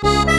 Bye.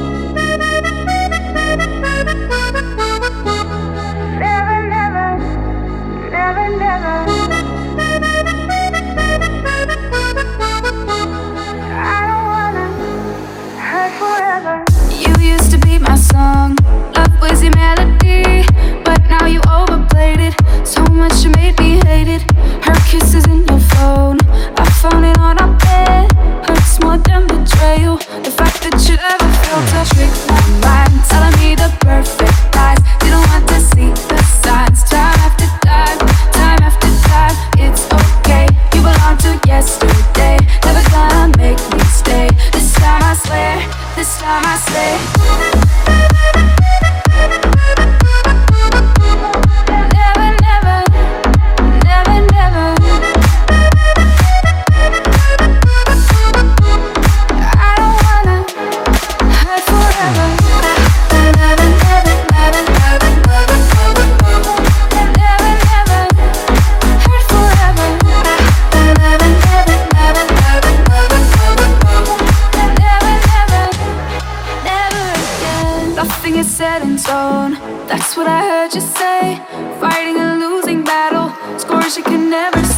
zone. That's what I heard you say. Fighting a losing battle, scores you can never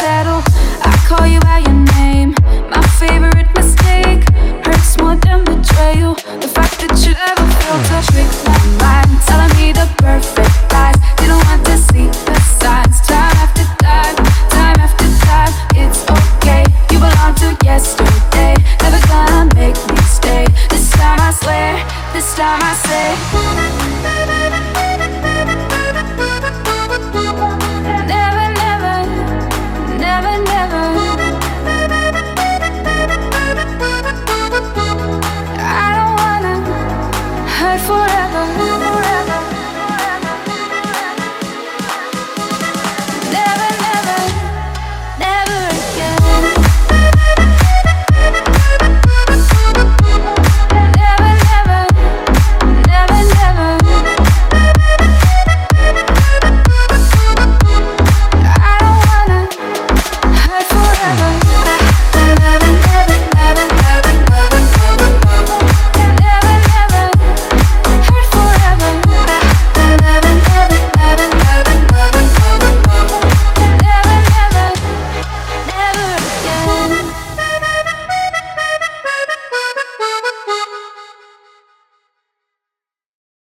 this time I say.